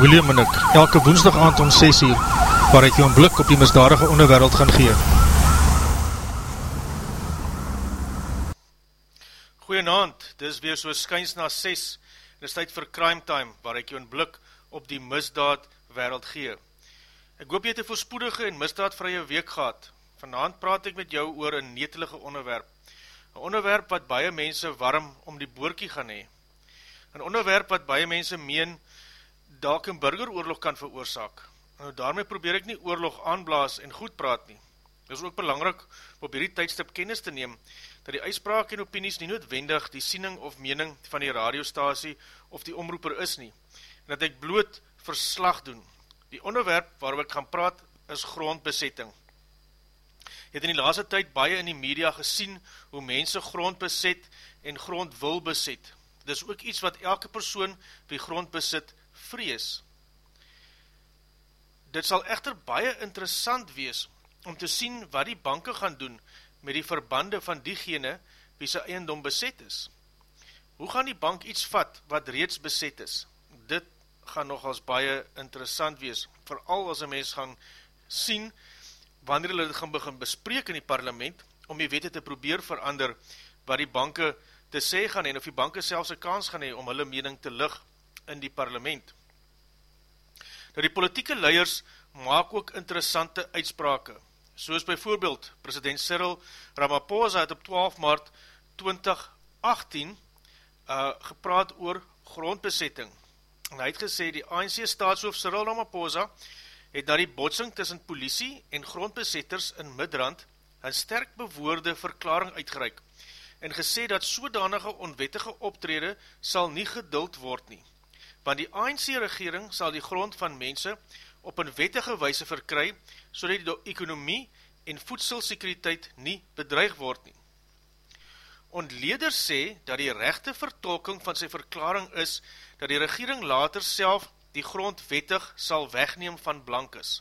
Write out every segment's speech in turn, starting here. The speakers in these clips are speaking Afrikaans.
William en ek, elke woensdag aand om 6 uur, waar ek jou een blik op die misdadige onderwereld gaan gee. Goeienaand, dit is weer so skyns na 6, en is tyd vir Crime Time, waar ek jou een blik op die misdaad wereld gee. Ek hoop jy het een voorspoedige en misdaadvrije week gehad. Vanavond praat ek met jou oor een netelige onderwerp, een onderwerp wat baie mense warm om die boorkie gaan hee. Een onderwerp wat baie mense meen, dalk een burgeroorlog kan veroorzaak. Nou daarmee probeer ek nie oorlog aanblaas en goed praat nie. Dit is ook belangrijk op hierdie tydstip kennis te neem, dat die uitspraak en opinies nie noodwendig die siening of mening van die radiostasie of die omroeper is nie, en dat ek bloot verslag doen. Die onderwerp waarover ek gaan praat is grondbesetting. Jy het in die laatste tyd baie in die media gesien hoe mense grond beset en grond wil beset. Dit is ook iets wat elke persoon wie grond besit vrees. Dit sal echter baie interessant wees om te sien wat die banke gaan doen met die verbande van diegene wie sy eiendom beset is. Hoe gaan die bank iets vat wat reeds beset is? Dit gaan nogals baie interessant wees, vooral as een mens gaan sien wanneer hulle dit gaan begin bespreek in die parlement om die wette te probeer verander wat die banke te sê gaan en of die banke selfs een kans gaan hee om hulle mening te lig in die parlement. Nou die politieke leiers maak ook interessante uitsprake, soos bijvoorbeeld president Cyril Ramaphosa het op 12 maart 2018 uh, gepraat oor grondbesetting. En hy het gesê die ANC staatshoof Cyril Ramaphosa het na die botsing tussen politie en grondbesetters in Midrand een sterk bewoorde verklaring uitgereik en gesê dat sodanige onwettige optrede sal nie geduld word nie want die ANC regering sal die grond van mense op een wettige wijse verkry, so dat die ekonomie en voedselsekuriteit nie bedreig word nie. Ontleder sê dat die rechte vertolking van sy verklaring is, dat die regering later self die grond wettig sal wegneem van blankes.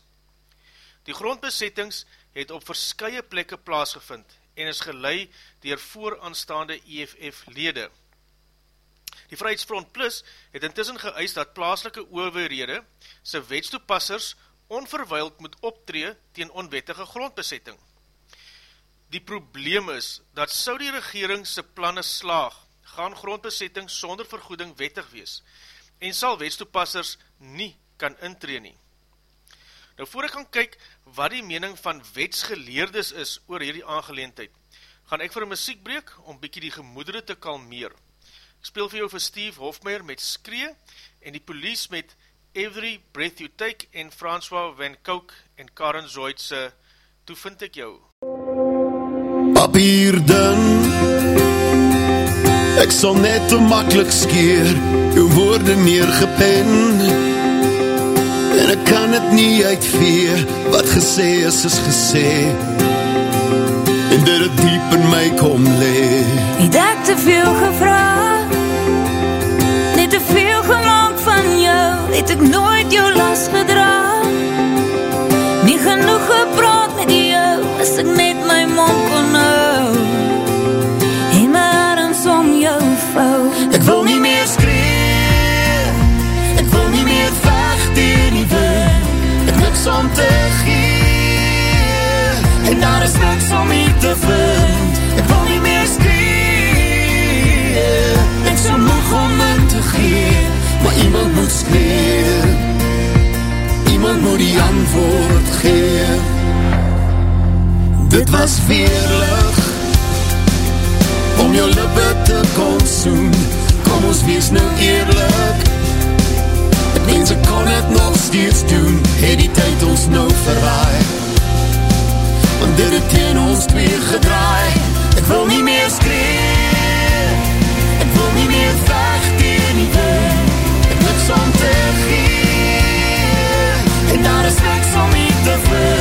Die grondbesettings het op verskye plekke plaasgevind en is gelei dier vooraanstaande EFF lede. Die Vrijheidsfront Plus het intussen geëist dat plaaslike overhede sy wetstoepassers onverwijld moet optree teen onwettige grondbesetting. Die probleem is dat sou die regering sy planne slaag, gaan grondbesetting sonder vergoeding wettig wees en sal wetstoepassers nie kan intree nie. Nou voor ek gaan kyk wat die mening van wetsgeleerdes is oor hierdie aangeleendheid, gaan ek vir een muziekbreek om bykie die gemoedere te kalmeer. Ek speel vir jou vir Steve Hofmeyer met Skree en die police met Every Breath You Take en François Van Kouk en Karen Zoidse Toe vind ek jou. Papier dun Ek sal net te makkelijk skeer Jou woorde neergepen. En ek kan het nie uitvee Wat gesê is, is gesê. En dit het diep in my kom le Het ek te veel gevraag het ek nooit jou las gedra. Nie genoeg gepraat met jou As ek net my mond kon hou. En my arms om jou vou. Ek wil nie meer skree. Ek wil nie meer vecht in die wind Ek niks om te gee. En daar is niks om hier te vind iemand moet skreeuw Iemand moet die antwoord gee Dit was veerlig Om jou lippe te konsoen Kom ons wees nou eerlik Ek wens ek kon het nog steeds doen Het die tyd ons nou verwaai. Want dit het teen ons twee gedraai. Ek wil nie meer skreeuw En daar is niks om nie te vind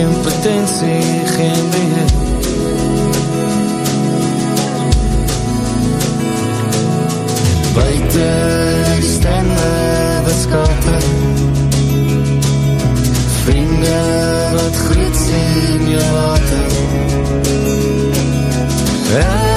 geen potentie, geen beheer. Buiten die stemme beskatte Vriende wat groet sien jou later Ek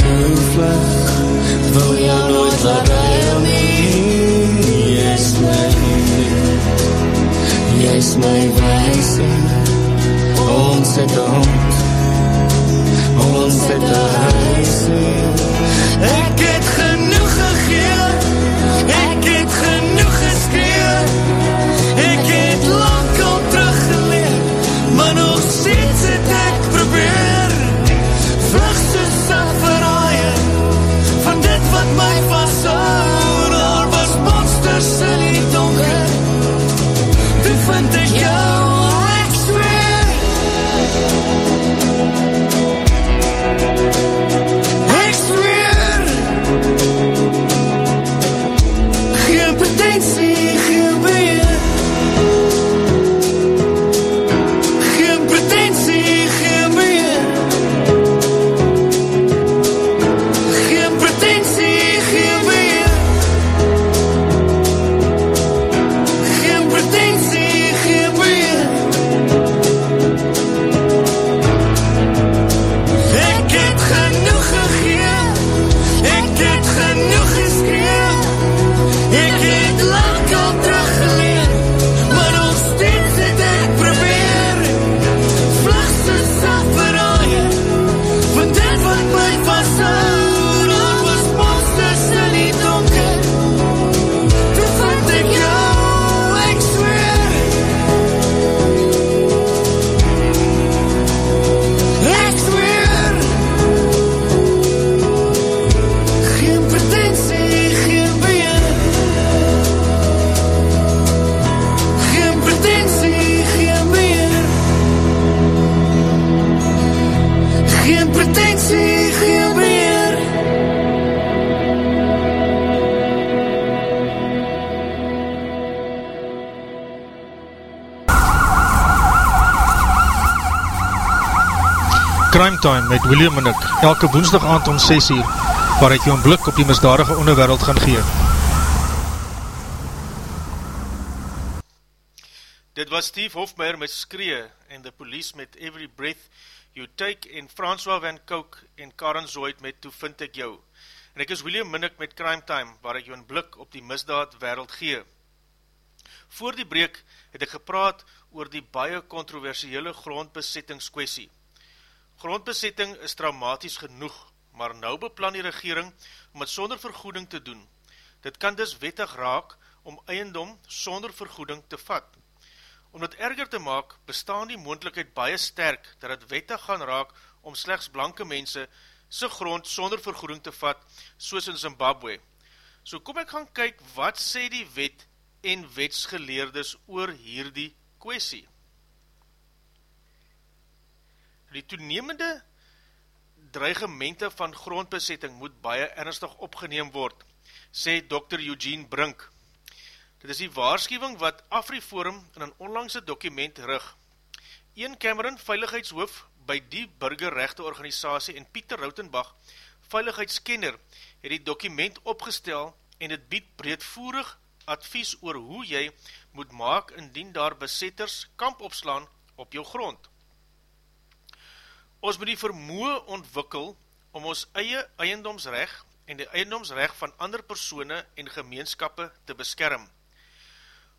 toevlug. Wil jou nooit laat huil nie. Jy is my Jy is my wijse Ons het Ons het huise Ek met William Minnick, elke woensdag aand om 6 uur, waar ek jou een blik op die misdadige onderwereld gaan gee. Dit was Steve Hofmeyer met Skree en The Police met Every Breath You Take en François Van Kouk en Karen Zoid met Toe Vind Ek Jou. En ek is William Minnick met Crime Time, waar ek jou een blik op die misdaad wereld gee. Voor die breek het ek gepraat oor die baie controversiële grondbesettingskwestie. Grondbesetting is traumaties genoeg, maar nou beplan die regering om het sonder vergoeding te doen. Dit kan dus wettig raak om eiendom sonder vergoeding te vat. Om dit erger te maak, bestaan die moendlikheid baie sterk dat het wettig gaan raak om slechts blanke mense sy grond sonder vergoeding te vat, soos in Zimbabwe. So kom ek gaan kyk wat sê die wet en wetsgeleerdes oor hierdie kwestie. Die toenemende dreigemente van grondbesetting moet baie ernstig opgeneem word, sê Dr. Eugene Brink. Dit is die waarschuwing wat Afriforum in een onlangse dokument rig. Ian Cameron, veiligheidshoof by die burgerrechte organisatie en Pieter Routenbach, veiligheidskenner, het die dokument opgestel en het bied breedvoerig advies oor hoe jy moet maak indien daar besetters kamp opslaan op jou grond. Ons moet die vermoe ontwikkel om ons eie eiendomsrecht en die eiendomsrecht van ander persone en gemeenskappe te beskerm.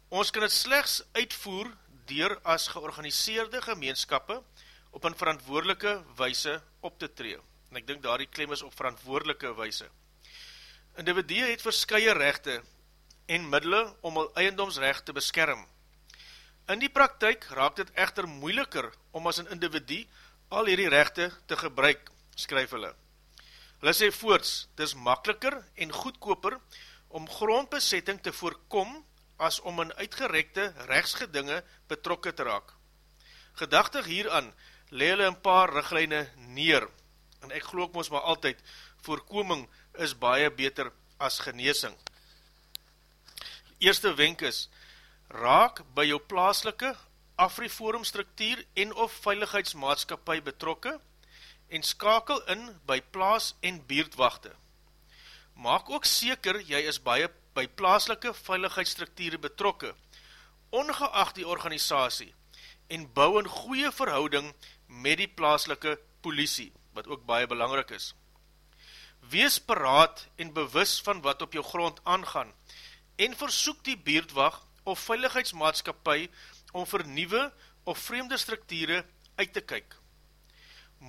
Ons kan het slechts uitvoer dier as georganiseerde gemeenskappe op een verantwoordelike weise op te tree. En ek dink daar die klem is op verantwoordelike weise. Individue het verskye rechte en middele om al eiendomsrecht te beskerm. In die praktijk raak dit echter moeiliker om as een individu al hierdie rechte te gebruik, skryf hulle. Hulle sê voorts, dit is makkeliker en goedkoper om grondbesetting te voorkom as om in uitgerekte rechtsgedinge betrokke te raak. Gedachtig hieraan, le hulle een paar riglijne neer, en ek geloof ons maar altyd, voorkoming is baie beter as geneesing. Eerste wenk is, raak by jou plaaslike Afriforum structuur en of veiligheidsmaatskapie betrokke en skakel in by plaas en buurtwachte. Maak ook seker jy is baie by plaaslike veiligheidsstrukture betrokke, ongeacht die organisatie, en bou een goeie verhouding met die plaaslike politie, wat ook baie belangrik is. Wees paraat en bewus van wat op jou grond aangaan en versoek die beerdwag of veiligheidsmaatskapie om vir nieuwe of vreemde structure uit te kyk.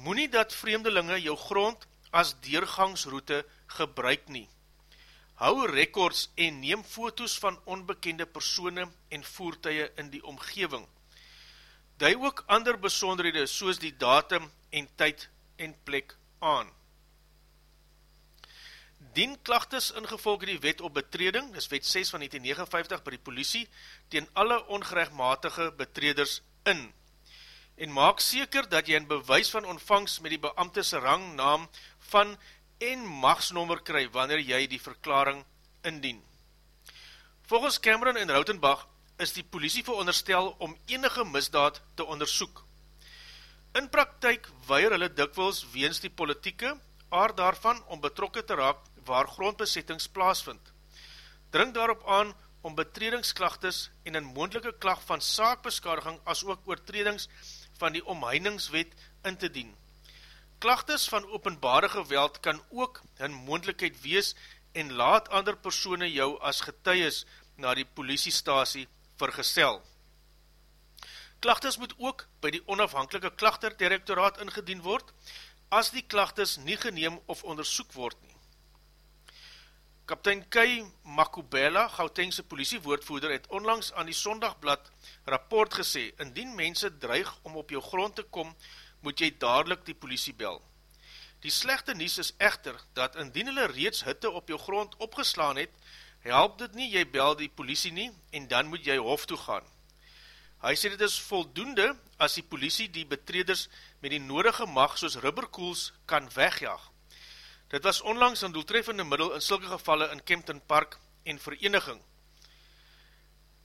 Moe dat vreemdelinge jou grond as deurgangsroute gebruik nie. Hou rekords en neem foto's van onbekende persone en voertuie in die omgeving. Dui ook ander besonderhede soos die datum en tyd en plek aan. Dien klachtes ingevolge die wet op betreding, dis wet 6 van 1959 by die politie, teen alle ongerechtmatige betreders in. En maak seker dat jy een bewys van ontvangst met die beambtese rang, naam van en machtsnommer kry wanneer jy die verklaring indien. Volgens Cameron en Rautenbach is die politie veronderstel om enige misdaad te onderzoek. In praktijk weier hulle dikwils weens die politieke aard daarvan om betrokke te raak waar grondbesettings plaasvind. Drink daarop aan om betredingsklachtes en een moendelike klacht van saakbeskadiging as ook oortredings van die omheiningswet in te dien. Klachtes van openbare geweld kan ook hun moendelikheid wees en laat ander persone jou as getuies na die politiestasie vergesel. Klachtes moet ook by die onafhankelike klachterdirektoraat ingedien word, as die klachtes nie geneem of onderzoek word nie. Kaptein Kei Makubela, Gautengse politiewoordvoerder, het onlangs aan die Sondagblad rapport gesê, indien mense dreig om op jou grond te kom, moet jy dadelijk die politie bel. Die slechte nies is echter, dat indien hulle reeds hitte op jou grond opgeslaan het, help dit nie, jy bel die politie nie, en dan moet jy hof toe gaan. Hy sê dit is voldoende, as die politie die betreders met die nodige mag soos rubberkoels kan wegjaag. Dit was onlangs een doeltreffende middel in sulke gevalle in Kempton Park en Vereniging.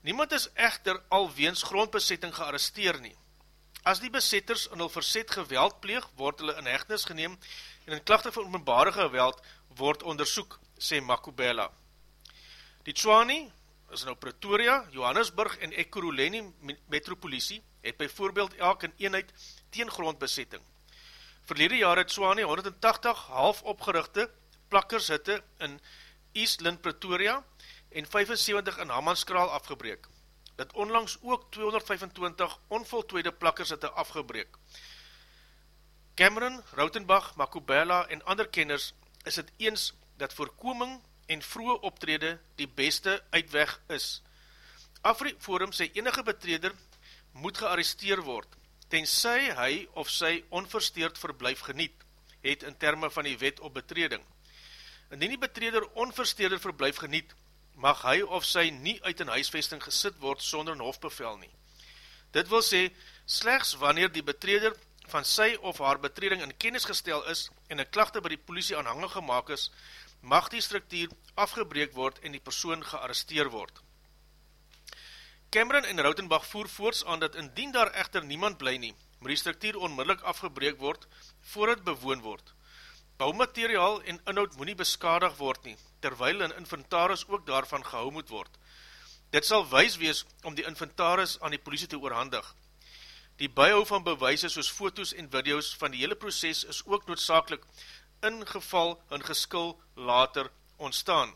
Niemand is echter alweens grondbesetting gearresteer nie. As die besetters in hul verzet geweld pleeg, word hulle in hechtenis geneem en in klachte van openbare geweld word onderzoek, sê Makubela. Die Tswani is nou Pretoria, Johannesburg en Ekuruleni metropolisie het by voorbeeld elk in eenheid teen grondbesetting. Verlede jaar het Swanie 180 half opgerichte plakkershitte in East Lynn Pretoria en 75 in Hammanskraal afgebreek. Dit onlangs ook 225 onvoltooide plakkershitte afgebreek. Cameron, Rautenbach, Makubela en ander kenners is het eens dat voorkoming en vroege optrede die beste uitweg is. Afriforum sê enige betreder moet gearresteer word tenzij hy of sy onversteerd verblijf geniet, het in termen van die wet op betreding. Indien die betreder onversteerde verblijf geniet, mag hy of sy nie uit een huisvesting gesit word sonder een hofbevel nie. Dit wil sê, slechts wanneer die betreder van sy of haar betreding in kennis gestel is en een klachte by die politie aanhangig gemaakt is, mag die structuur afgebreek word en die persoon gearresteer word. Cameron en Rautenbach voer voorts aan dat indien daar echter niemand bly nie, moet die structuur onmiddellik afgebreek word voor het bewoon word. Bouwmateriaal en inhoud moet nie beskadig word nie, terwyl een inventaris ook daarvan gehou moet word. Dit sal wees wees om die inventaris aan die politie te oorhandig. Die bijhou van bewijse soos foto's en video's van die hele proces is ook noodzakelik in geval een geskil later ontstaan.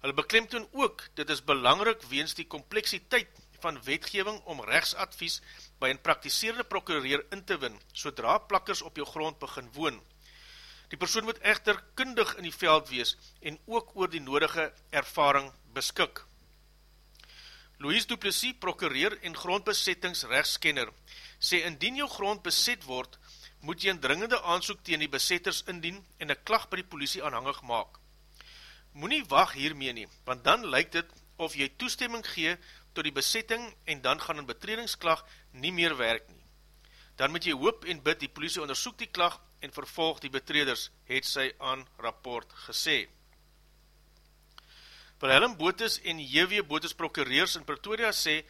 Hulle beklemtoon ook, dit is belangrik weens die kompleksiteit van wetgeving om rechtsadvies by een praktiseerde prokureer in te win, sodra plakkers op jou grond begin woon. Die persoon moet echter kundig in die veld wees en ook oor die nodige ervaring beskik. Louise Duplessis, prokureer en grondbesettingsrechtskenner, sê indien jou grond beset word, moet jy een dringende aansoek teen die besetters indien en een klag by die politie aanhangig maak. Moe nie wacht hiermee nie, want dan lyk dit of jy toestemming gee tot die besetting en dan gaan een betredingsklag nie meer werk nie. Dan moet jy hoop en bid die politie onderzoek die klag en vervolg die betreders, het sy aan rapport gesê. Wilhelm Bootes en J.W. Bootes prokureers in Pretoria sê,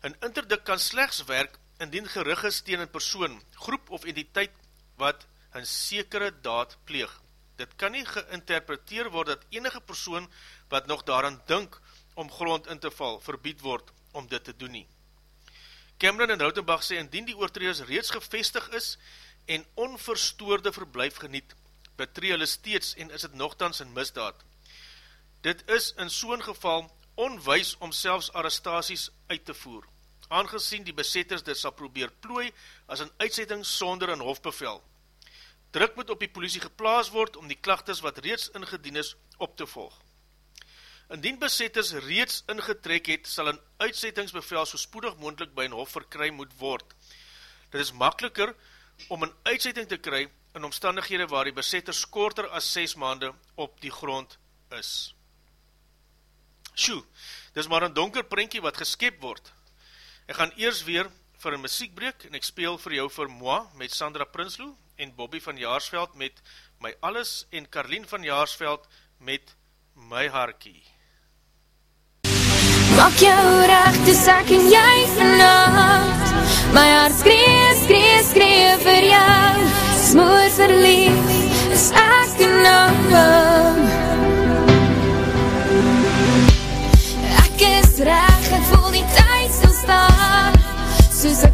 een interdik kan slechts werk indien gerig is teen een persoon, groep of entiteit wat een sekere daad pleeg dit kan nie geïnterpreteer word dat enige persoon wat nog daaraan dink om grond in te val, verbied word om dit te doen nie. Cameron en Rautenbach sê, indien die oortreders reeds gevestig is en onverstoorde verblijf geniet, betree hulle steeds en is het nogthans in misdaad. Dit is in so'n geval onwijs om selfs arrestaties uit te voer, aangezien die besetters dit sal probeer plooi as een uitzetting sonder een hofbevel. Druk moet op die politie geplaas word om die klachtes wat reeds ingedien is op te volg. Indien besetters reeds ingetrek het, sal een uitzettingsbevel so spoedig moendlik by een hof verkry moet word. Dit is makkeliker om een uitzetting te kry in omstandighede waar die besetters korter as 6 maande op die grond is. Sjoe, dis maar een donker prinkie wat geskep word. Ek gaan eers weer vir een muziekbreek en ek speel vir jou vir Moi met Sandra Prinsloo en Bobby van Jaarsveld met My Alles en Carlien van Jaarsveld met My Harkie. Maak jou recht, dis ek en jy vannacht My hart skree, skree, skree vir jou. Smoor verlief, is ek en nou is reg, Soos ek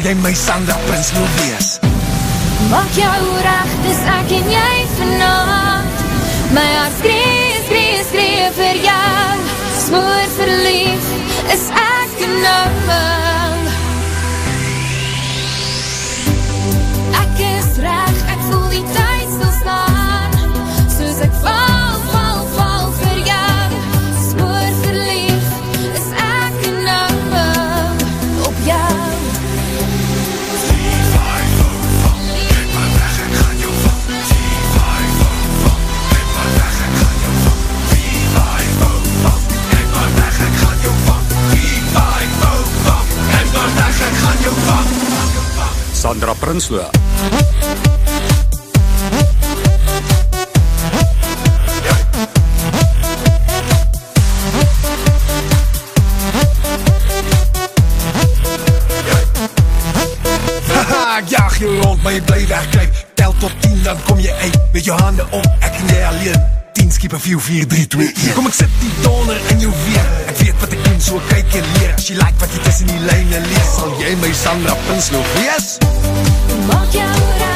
Jy my Sandra Prinsloo wees? Maak jou recht, dis ek en jy vanavond My hart skree, skree, skree vir jou. Smoor verlief, is ek en nou Sandra Prinsloo. Haha, ek jaag jou rond, maar jy bly wegkryp Tel tot 10, dan kom jy uit Met jou hande op, ek en jy alleen 10 skiep 4, 4, 3, 2, 1 Kom ek sit die donder in jou weer. Ek weet wat ek doen, so kyk en leer. As jy like wat jy tussen die lijne lees Sal jy my Sandra Pinslow wees? Maak jou raak,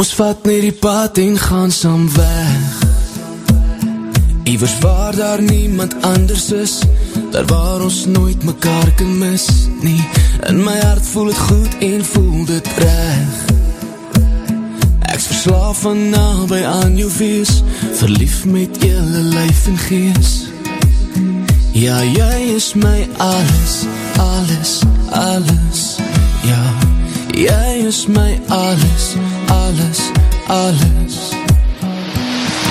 Kom ons vat net die pad en gaan saam weg. Iwers waar daar niemand anders is Daar waar ons nooit mekaar kan mis nie. In my hart voel het goed en voel dit reg. Ek's Verslaaf van nabij aan jou wees Verlief met jylle lijf en gees. Ja, jy is my alles, alles, alles. Ja, jy is my alles, alles, alles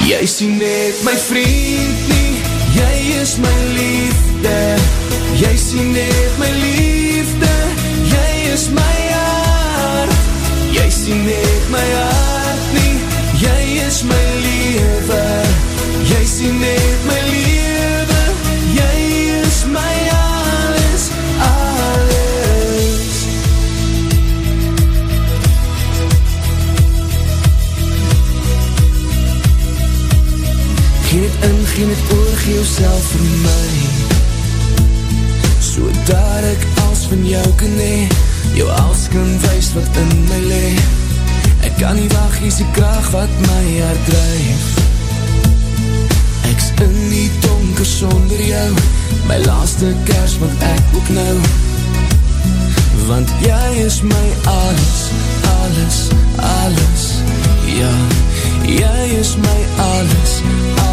Jy sien net my vriend nie Jy is my liefde. Jy sien net my liefde Jy is my hart. Jy sien net my hart nie Jy is my lewe. Jy sien net my geen het oor, gee jouself vir my So daar ek als van jou kan hee Jou als kan wees wat in my lee Ek kan nie wacht, is die kraag wat my hart drijf. Ek's in die donker sonder jou My laaste kers wat ek ook nou. Want jy is my alles, alles, alles Ja, jy is my alles, alles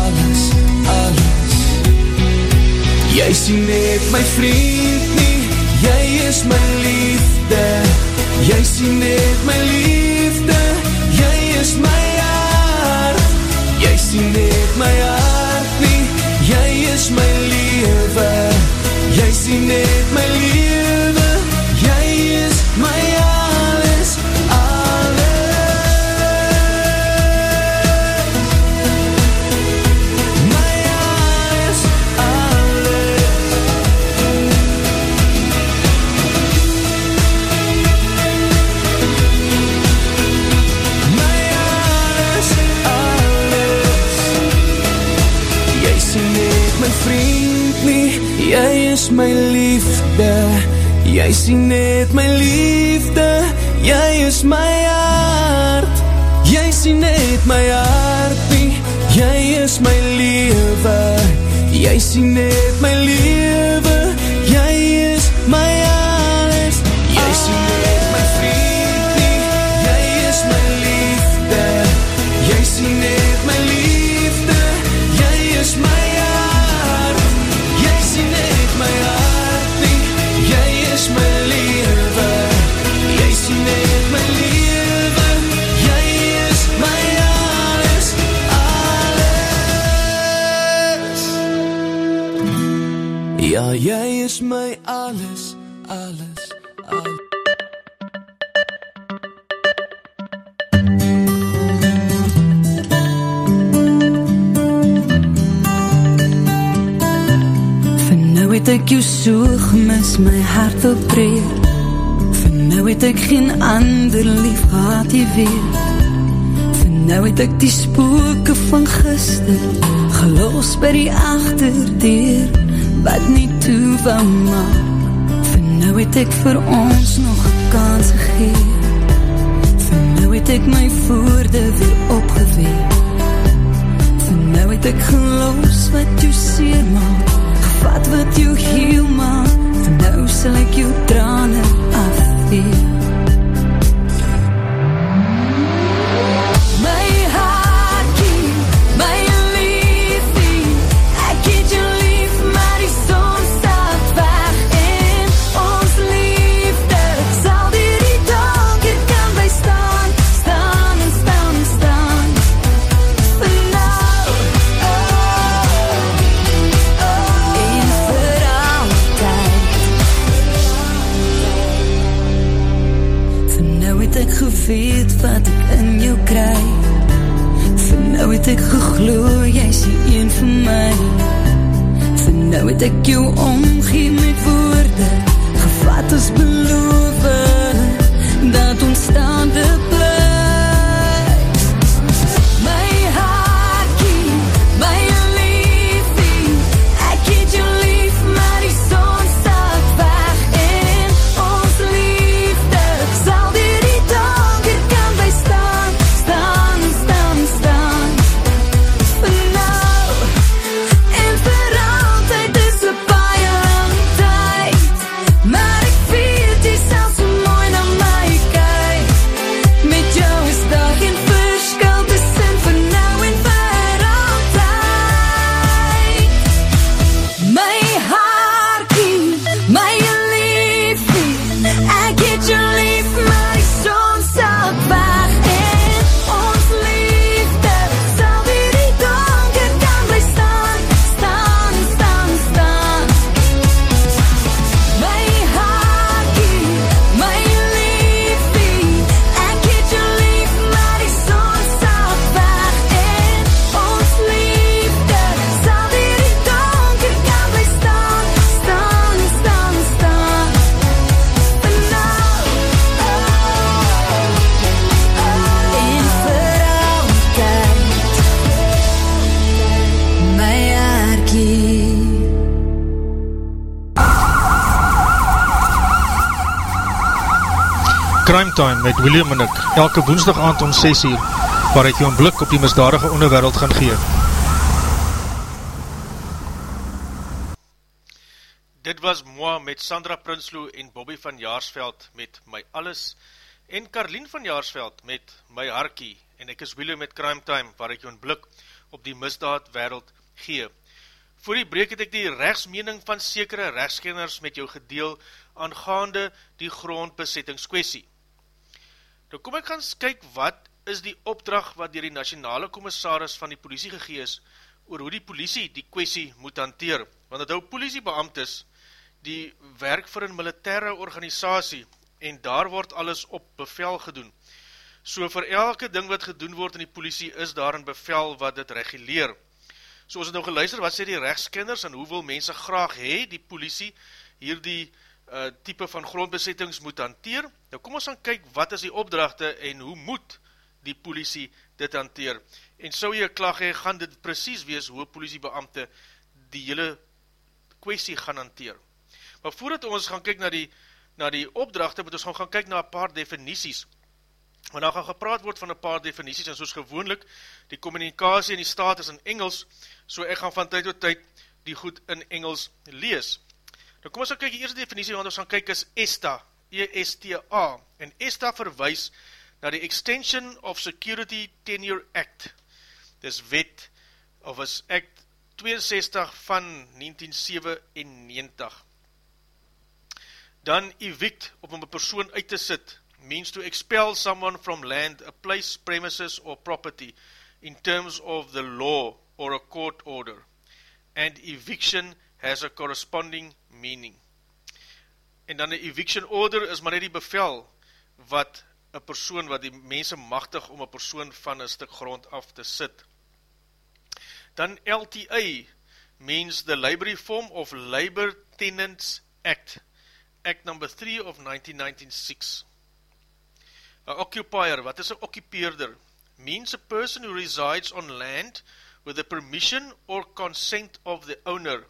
Jy sien net my vriend nie. Jy is my liefde. Jy sien net my liefde. Jy is my hart. Jy sien net my hart nie. Jy is my lewe. Jy sien net my lewe my liefde. Jy sien net my liefde. Jy is my hart. Jy sien net my hart nie Jy is my lewe. Jy sien net my lewe so gemis, my hart wil breek Van nou het ek geen ander lief gehad jy weet. Van nou het ek die spooke van gister Gelos by die achterdeur Wat nie toe wou maak. Van nou het ek vir ons nog een kans gegeen Van nou het ek my voorde weer opgeweek. Van nou het ek geloos wat jou seer maak Wat jou heel maak? Van nou sal ek jou trane afweer ek geglo, jy is die een vir my. Van nou het ek jou omgee met woorde Gevat as beloof Dat ons staande Crime Time met William en ek, elke woensdag aand om 6 uur, waar ek jou een blik op die misdadige onderwereld gaan gee. Dit was Moa met Sandra Prinsloo en Bobby van Jaarsveld met My Alles en Carlien van Jaarsveld met My Harkie en ek is William met Crime Time waar ek jou een blik op die misdaad wereld gee. Voor die breek het ek die rechtsmening van sekere rechtskenners met jou gedeel aangaande die grondbesettingskwestie. Nou kom ek gaan kyk wat is die opdracht wat dier die nationale commissaris van die politie gegees oor hoe die politie die kwestie moet hanteer. Want het hou politiebeamtes die werk vir een militaire organisatie en daar word alles op bevel gedoen. So vir elke ding wat gedoen word in die politie is daar een bevel wat dit reguleer. So ons het nou geluister, wat sê die rechtskinders en hoeveel mense graag hee die politie hier die uh, type van grondbesettings moet hanteer. Nou kom ons gaan kyk wat is die opdrachte en hoe moet die politie dit hanteer. En so jy klag hee, gaan dit precies wees hoe politiebeamte die hele kwestie gaan hanteer. Maar voordat ons gaan kyk na die, na die opdrachte, moet ons gaan, gaan kyk na een paar definities want daar gaan gepraat word van een paar definities, en soos gewoonlik, die communicatie in die staat is in Engels, so ek gaan van tyd tot tyd die goed in Engels lees. Nou kom ons gaan kyk, die eerste definitie, want ons gaan kyk is ESTA, E-S-T-A, en ESTA verwijs na die Extension of Security Tenure Act, dis wet, of is Act 62 van 1997. Dan evict, om een persoon uit te sit, means to expel someone from land, a place, premises, or property in terms of the law or a court order. And eviction has a corresponding meaning. En dan die eviction order is maar net die bevel wat een persoon, wat die mense machtig om een persoon van een stuk grond af te sit. Dan LTA means the Library Form of Labor Tenants Act, Act number 3 of 1996. A occupier, wat is a occupeerder? Means a person who resides on land with the permission or consent of the owner.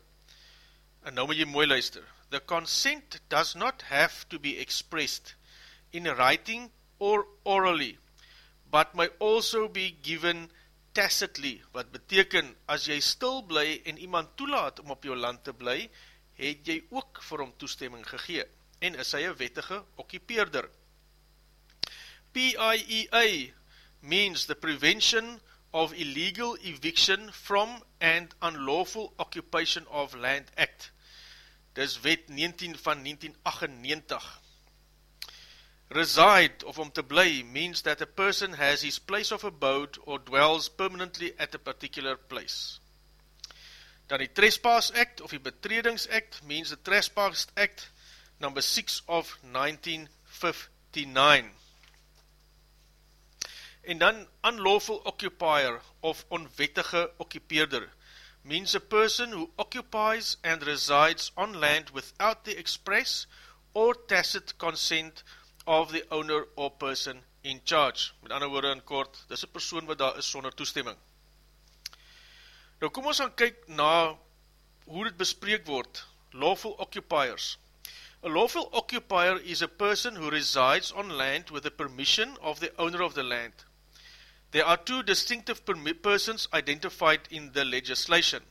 En nou moet jy mooi luister. The consent does not have to be expressed in writing or orally, but may also be given tacitly, wat beteken, as jy stil bly en iemand toelaat om op jou land te bly, het jy ook vir hom toestemming gegee, en is hy een wettige occupeerder. PIEA means the Prevention of Illegal Eviction from and Unlawful Occupation of Land Act. Dis wet 19 van 1998. Reside, of om te bly, means that a person has his place of abode or dwells permanently at a particular place. Dan die Trespass Act, of die Betredings Act, means the Trespass Act number 6 of 1959. En dan unlawful occupier of onwettige occupeerder means a person who occupies and resides on land without the express or tacit consent of the owner or person in charge. Met ander woorde in kort, dis een persoon wat daar is sonder toestemming. Nou kom ons gaan kyk na hoe dit bespreek word. Lawful occupiers. A lawful occupier is a person who resides on land with the permission of the owner of the land. There are two distinctive persons identified in the legislation.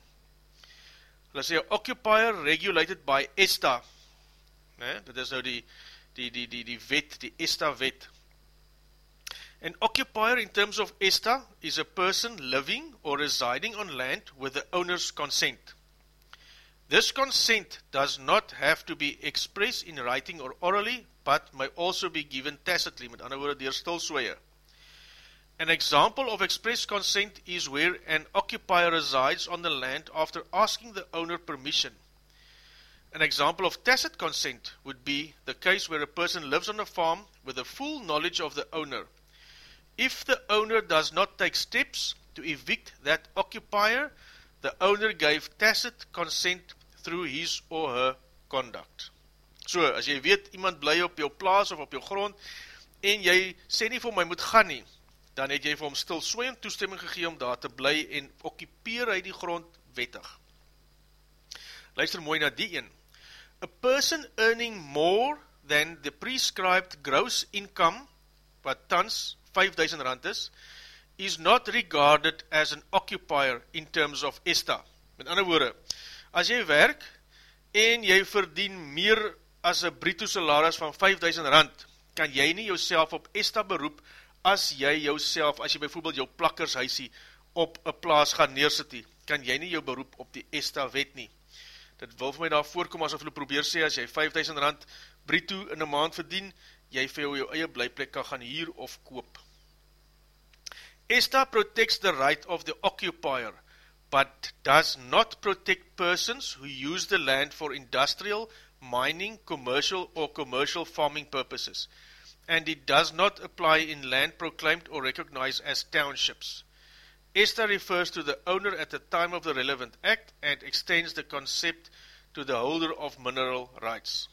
Let's say, occupier regulated by ESTA. Nee, dit is nou die, die, die, die, die wet, die ESTA wet. An occupier in terms of ESTA is a person living or residing on land with the owner's consent. This consent does not have to be expressed in writing or orally, but may also be given tacitly, met ander woorde, dier stilswee. An example of express consent is where an occupier resides on the land after asking the owner permission. An example of tacit consent would be the case where a person lives on a farm with the full knowledge of the owner. If the owner does not take steps to evict that occupier, the owner gave tacit consent through his or her conduct. So, as jy weet, iemand bly op jou plaas of op jou grond, en jy sê nie vir my moet gaan nie, dan het jy vir hom stil sween toestemming gegeen om daar te bly en okkupeer hy die grond wettig. Luister mooi na die een. A person earning more than the prescribed gross income, wat tans 5000 rand is, is not regarded as an occupier in terms of ESTA. Met ander woorde, as jy werk en jy verdien meer as een brito salaris van 5000 rand, kan jy nie jouself op ESTA beroep as jy jouself, as jy bijvoorbeeld jou plakkershuisie op een plaas gaan neersitie, kan jy nie jou beroep op die ESTA wet nie. Dit wil vir my daar voorkom asof hulle probeer sê, as jy 5000 rand brito in een maand verdien, jy vir jou, jou eie blijplek kan gaan hier of koop. ESTA protects the right of the occupier, but does not protect persons who use the land for industrial, mining, commercial or commercial farming purposes, and it does not apply in land proclaimed or recognized as townships. ESTA refers to the owner at the time of the relevant act and extends the concept to the holder of mineral rights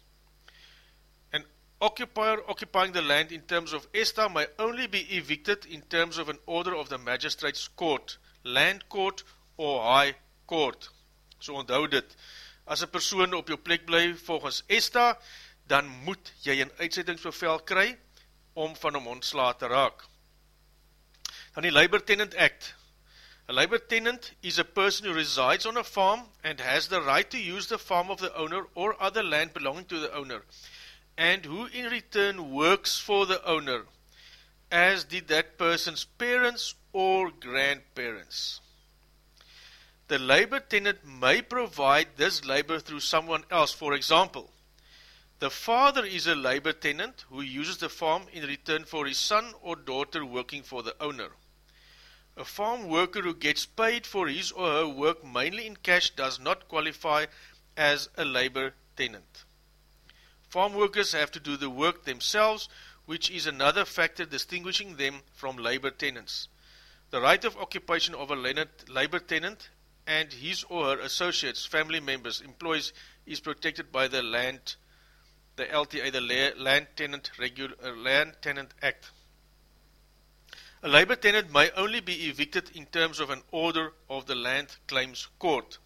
occupier occupying the land in terms of ESTA may only be evicted in terms of an order of the magistrate's court, land court or high court. So onthou dit, as een persoon op jou plek bly volgens ESTA, dan moet jy een uitzettingsbevel kry om van hom ontsla te raak. Dan die Labour Tenant Act. A Labour Tenant is a person who resides on a farm and has the right to use the farm of the owner or other land belonging to the owner and who in return works for the owner, as did that person's parents or grandparents. The labor tenant may provide this labor through someone else. For example, the father is a labor tenant who uses the farm in return for his son or daughter working for the owner. A farm worker who gets paid for his or her work mainly in cash does not qualify as a labor tenant. Farm workers have to do the work themselves, which is another factor distinguishing them from labor tenants. The right of occupation of a labor tenant and his or her associates, family members, employees is protected by the land, the LTA, the Land Tenant, Regu uh, land tenant Act. A labor tenant may only be evicted in terms of an order of the Land Claims Court.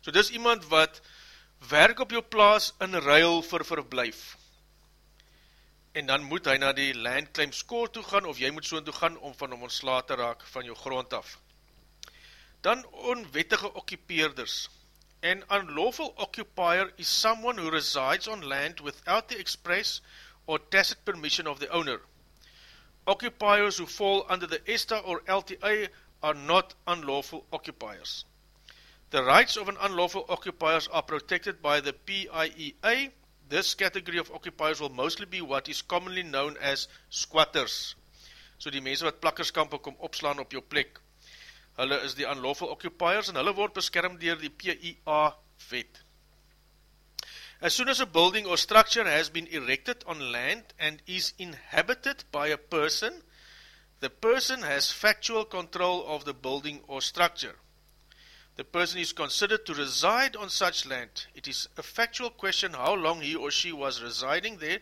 So dis iemand wat werk op jou plaas in ruil vir verblijf. En dan moet hy na die land claim score toe gaan, of jy moet so toe gaan om van hom ontsla te raak van jou grond af. Dan onwettige occupeerders. An unlawful occupier is someone who resides on land without the express or tacit permission of the owner. Occupiers who fall under the ESTA or LTA are not unlawful occupiers. The rights of an unlawful occupiers are protected by the PIEA. This category of occupiers will mostly be what is commonly known as squatters. So die mense wat plakkerskampe kom opslaan op jou plek. Hulle is die unlawful occupiers en hulle word beskermd dier die PIA wet. As soon as a building or structure has been erected on land and is inhabited by a person, the person has factual control of the building or structure the person is considered to reside on such land. It is a factual question how long he or she was residing there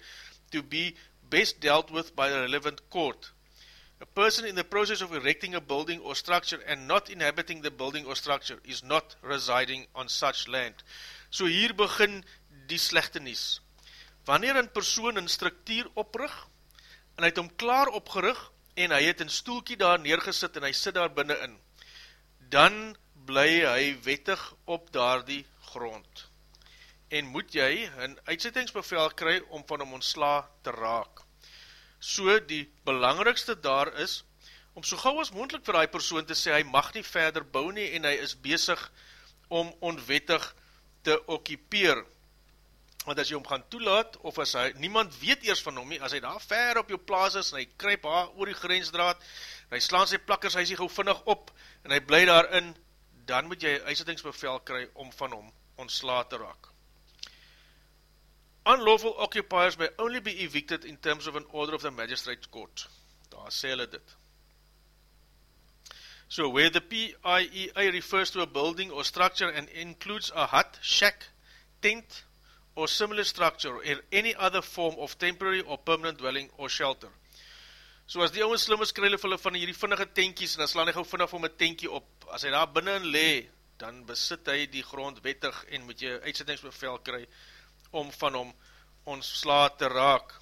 to be best dealt with by the relevant court. A person in the process of erecting a building or structure and not inhabiting the building or structure is not residing on such land. So hier begin die slechte nies. Wanneer een persoon een structuur oprig en hy het hom klaar opgerig en hy het een stoelkie daar neergesit en hy sit daar binnen in, dan bly hy wettig op daar die grond. En moet jy een uitsettingsbevel kry om van hom ontsla te raak. So die belangrikste daar is, om so gauw as moendlik vir die persoon te sê, hy mag nie verder bou nie en hy is bezig om onwettig te occupeer. Want as jy hom gaan toelaat, of as hy, niemand weet eers van hom nie, as hy daar ver op jou plaas is, en hy kryp haar oor die grensdraad, en hy slaan sy plakkers, hy sê gauw vinnig op, en hy bly daarin, dan moet jy uitsettingsbevel kry om van hom ontsla te raak. Unlawful occupiers may only be evicted in terms of an order of the magistrate's court. Daar sê hulle dit. So, where the PIEA refers to a building or structure and includes a hut, shack, tent, or similar structure, or any other form of temporary or permanent dwelling or shelter. So as die ouwe slimme skrylle vir hulle van hierdie vinnige tenkies, en dan slaan hy gauw vinnig om een tenkie op, as hy daar binnen le, dan besit hy die grond wettig, en moet jy uitsettingsbevel kry, om van hom ons sla te raak.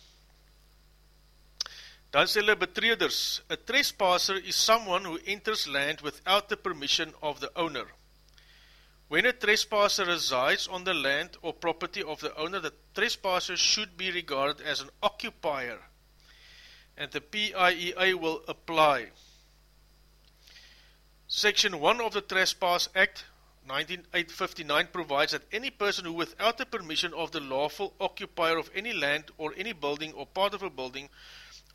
Dan sê hulle betreders, a trespasser is someone who enters land without the permission of the owner. When a trespasser resides on the land or property of the owner, the trespasser should be regarded as an occupier, and the PIEA will apply. Section 1 of the Trespass Act 1959 provides that any person who without the permission of the lawful occupier of any land or any building or part of a building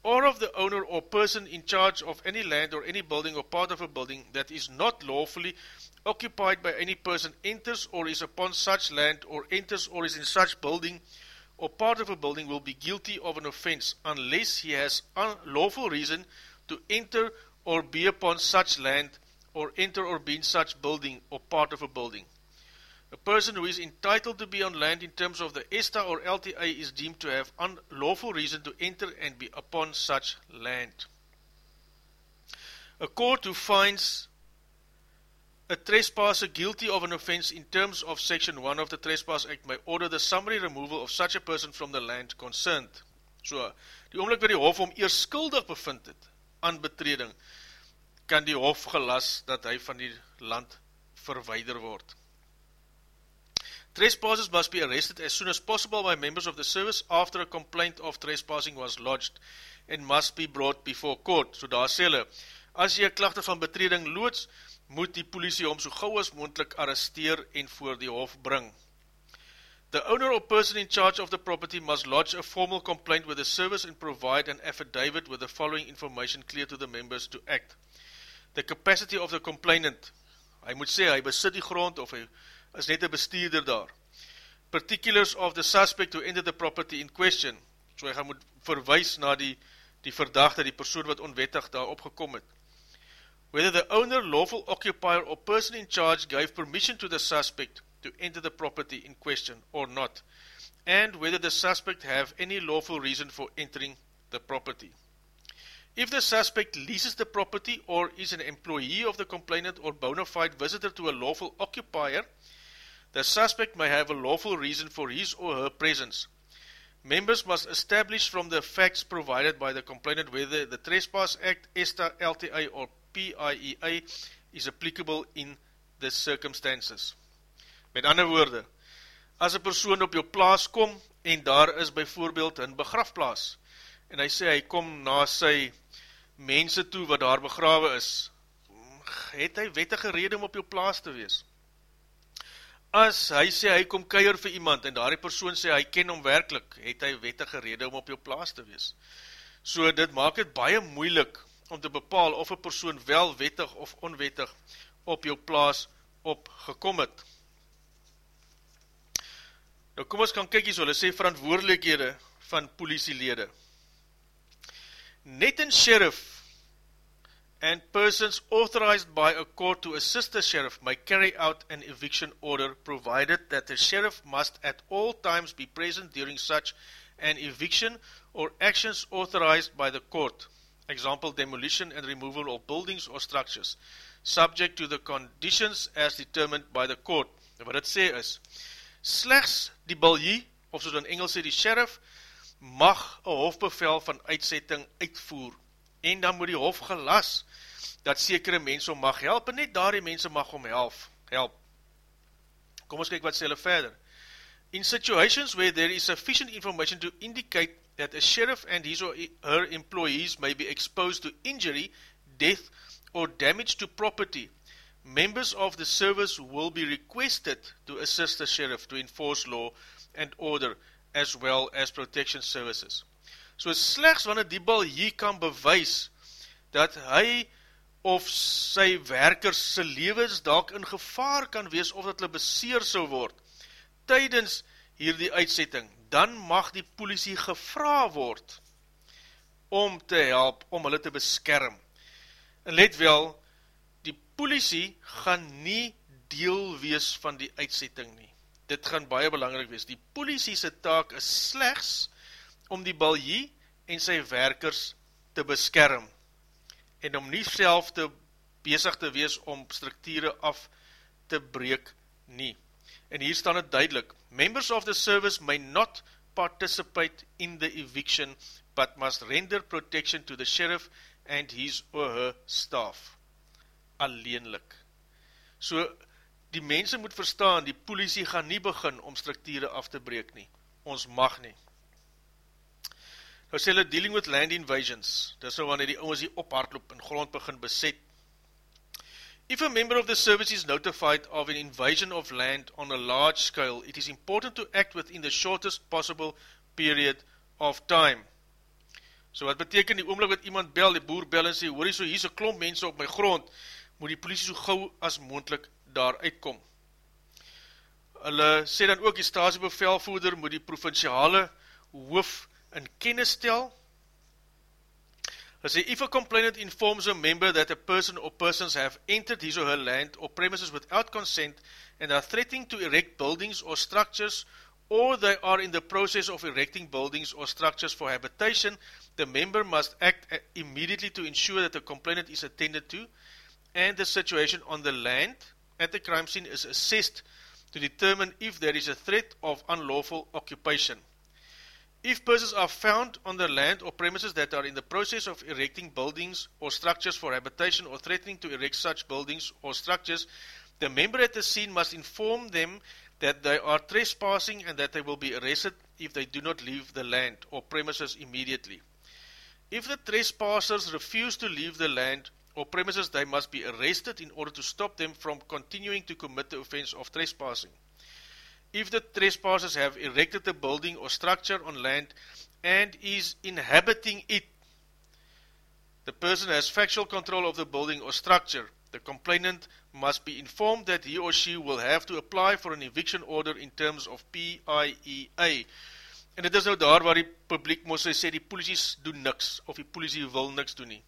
or of the owner or person in charge of any land or any building or part of a building that is not lawfully occupied by any person enters or is upon such land or enters or is in such building or part of a building will be guilty of an offence unless he has unlawful reason to enter or be upon such land or enter or be in such building or part of a building. A person who is entitled to be on land in terms of the ESTA or LTA is deemed to have unlawful reason to enter and be upon such land. A court who finds a trespasser guilty of an offence in terms of section 1 of the Trespass Act may order the summary removal of such a person from the land concerned. So, die oomlik waar die hof om eers skuldig bevind het aan betreding, kan die hof gelas dat hy van die land verweider word. Trespassers must be arrested as soon as possible by members of the service after a complaint of trespassing was lodged and must be brought before court. So daar sê hulle, as jy klachte van betreding loods, moet die politie om so gauw as moendlik arresteer en voor die hof bring. The owner or person in charge of the property must lodge a formal complaint with the service and provide an affidavit with the following information clear to the members to act. The capacity of the complainant, hy moet sê, hy besit die grond of hy is net een bestuurder daar. Particulars of the suspect to enter the property in question, so hy gaan moet verwijs na die, die verdachte, die persoon wat onwettig daar opgekom het. Whether the owner, lawful occupier or person in charge gave permission to the suspect to enter the property in question or not, and whether the suspect have any lawful reason for entering the property. If the suspect leases the property or is an employee of the complainant or bona fide visitor to a lawful occupier, the suspect may have a lawful reason for his or her presence. Members must establish from the facts provided by the complainant whether the Trespass Act, ESTA, LTA or PIEA is applicable in the circumstances. Met ander woorde, as een persoon op jou plaas kom en daar is bijvoorbeeld een begrafplaas en hy sê hy kom na sy mense toe wat daar begrawe is, het hy wettige rede om op jou plaas te wees as hy sê hy kom keier vir iemand en daar die persoon sê hy ken hom werkelijk, het hy wettige rede om op jou plaas te wees. So dit maak het baie moeilik om te bepaal of een persoon wel wettig of onwettig op jou plaas opgekom het. Nou kom ons kan kyk hier so, hulle sê verantwoordelikhede van politielede. Net een sheriff and persons authorized by a court to assist the sheriff may carry out an eviction order provided that the sheriff must at all times be present during such an eviction or actions authorized by the court. Example, demolition and removal of buildings or structures, subject to the conditions as determined by the court. Wat het sê is, slechts die balie, of soos in Engels sê die sheriff, mag een hofbevel van uitsetting uitvoer en dan moet die hof gelas dat sekere mense om mag help en net daar die mense mag om help. help. Kom ons kyk wat sê hulle verder. In situations where there is sufficient information to indicate that a sheriff and his or her employees may be exposed to injury, death or damage to property, members of the service will be requested to assist the sheriff to enforce law and order as well as protection services so slechts wanneer die bal hier kan bewys, dat hy of sy werkers sy levens dalk in gevaar kan wees, of dat hulle beseer sou word, tydens hierdie uitsetting, dan mag die politie gevra word, om te help, om hulle te beskerm. En let wel, die politie gaan nie deel wees van die uitsetting nie. Dit gaan baie belangrijk wees. Die politie sy taak is slechts om die baljie en sy werkers te beskerm en om nie self te bezig te wees om structure af te breek nie. En hier staan het duidelik, members of the service may not participate in the eviction, but must render protection to the sheriff and his or her staff. Alleenlik. So, die mense moet verstaan, die politie gaan nie begin om structure af te breek nie. Ons mag nie. Nou sê hulle dealing with land invasions, dis nou wanneer die ouwens die ophardloop en grond begin beset, If a member of the service is notified of an invasion of land on a large scale, it is important to act within the shortest possible period of time. So wat beteken die oomlik wat iemand bel, die boer bel en sê, hoor jy so, hier is een klomp mense op my grond, moet die politie so gauw as moendlik daar uitkom. Hulle sê dan ook, die stasiebevelvoerder moet die provinciale hoof in kennis stel, Hy sê, if a complainant informs a member that a person or persons have entered his or her land or premises without consent and are threatening to erect buildings or structures or they are in the process of erecting buildings or structures for habitation, the member must act immediately to ensure that the complainant is attended to and the situation on the land at the crime scene is assessed to determine if there is a threat of unlawful occupation. If persons are found on the land or premises that are in the process of erecting buildings or structures for habitation or threatening to erect such buildings or structures, the member at the scene must inform them that they are trespassing and that they will be arrested if they do not leave the land or premises immediately. If the trespassers refuse to leave the land or premises, they must be arrested in order to stop them from continuing to commit the offense of trespassing if the trespassers have erected a building or structure on land and is inhabiting it, the person has factual control of the building or structure. The complainant must be informed that he or she will have to apply for an eviction order in terms of PIEA. En dit is nou daar waar die publiek moes sê, die polities doen niks, of die politie wil niks doen nie.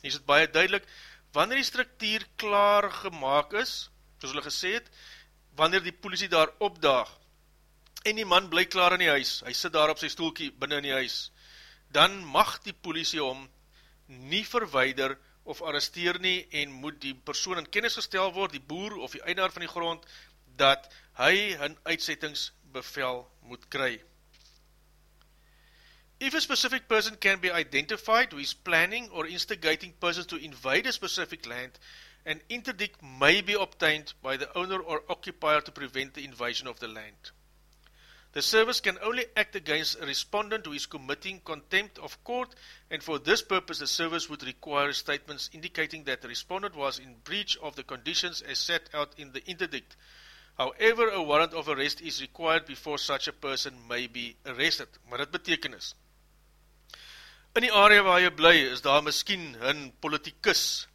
Hier is het baie duidelik, wanneer die structuur klaar gemaakt is, soos hulle gesê het, wanneer die politie daar opdaag, en die man bly klaar in die huis, hy sit daar op sy stoelkie binnen in die huis, dan mag die politie om nie verweider of arresteer nie, en moet die persoon in kennis gestel word, die boer of die einaar van die grond, dat hy hun uitsettingsbevel moet kry. If a specific person can be identified who is planning or instigating persons to invade a specific land, an interdict may be obtained by the owner or occupier to prevent the invasion of the land. The service can only act against a respondent who is committing contempt of court and for this purpose the service would require statements indicating that the respondent was in breach of the conditions as set out in the interdict. However, a warrant of arrest is required before such a person may be arrested. Maar dit beteken is, in die area waar jy bly is daar miskien een politikus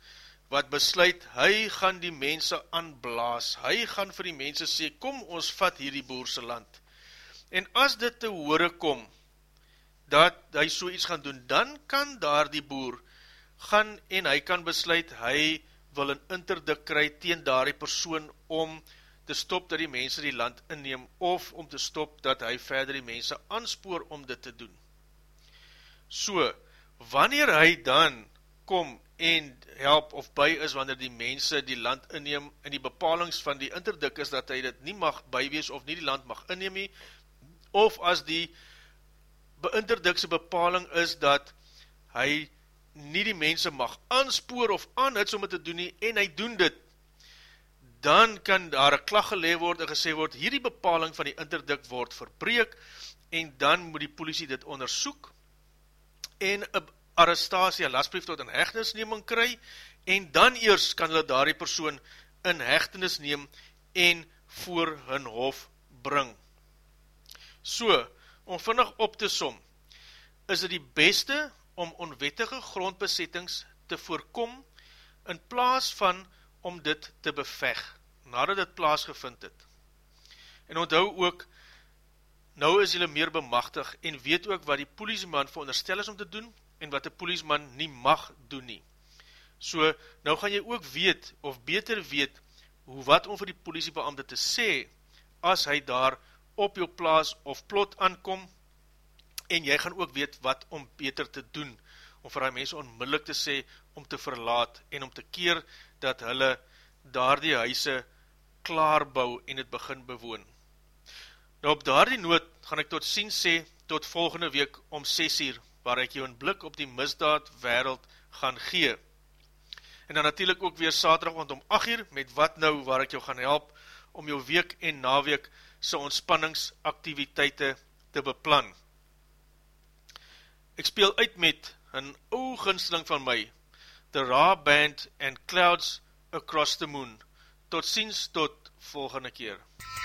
wat besluit, hy gaan die mense aanblaas, hy gaan vir die mense sê, kom ons vat hierdie boerse land. En as dit te hore kom, dat hy so iets gaan doen, dan kan daar die boer gaan en hy kan besluit, hy wil een interdik kry teen daar die persoon om te stop dat die mense die land inneem, of om te stop dat hy verder die mense anspoor om dit te doen. So, wanneer hy dan kom en help of by is wanneer die mense die land inneem en die bepalings van die interdik is dat hy dit nie mag bywees of nie die land mag inneem nie of as die beinterdikse bepaling is dat hy nie die mense mag aanspoor of aanhits om het te doen nie en hy doen dit dan kan daar een klag gelee word en gesê word hierdie bepaling van die interdik word verbreek en dan moet die politie dit onderzoek en arrestatie, lastbrief tot in hechtenisneming kry, en dan eers kan hulle daar die persoon in hechtenis neem en voor hun hof bring. So, om vinnig op te som, is het die beste om onwettige grondbesettings te voorkom in plaas van om dit te beveg, nadat dit plaasgevind het. En onthou ook, nou is julle meer bemachtig en weet ook wat die politieman veronderstel is om te doen, en wat een poliesman nie mag doen nie. So, nou gaan jy ook weet, of beter weet, hoe wat om vir die politiebeamde te sê, as hy daar op jou plaas of plot aankom, en jy gaan ook weet wat om beter te doen, om vir die mense onmiddellik te sê, om te verlaat, en om te keer, dat hulle daar die huise klaarbou, en het begin bewoon. Nou op daardie noot gaan ek tot sien sê tot volgende week om 6 uur, waar ek jou een blik op die misdaad wereld gaan gee. En dan natuurlijk ook weer saterdag want om 8 uur met wat nou waar ek jou gaan help om jou week en naweek sy ontspanningsaktiviteite te beplan. Ek speel uit met een ou ginsling van my, The Raw Band and Clouds Across the Moon. Tot ziens tot volgende keer. MUZIEK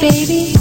baby.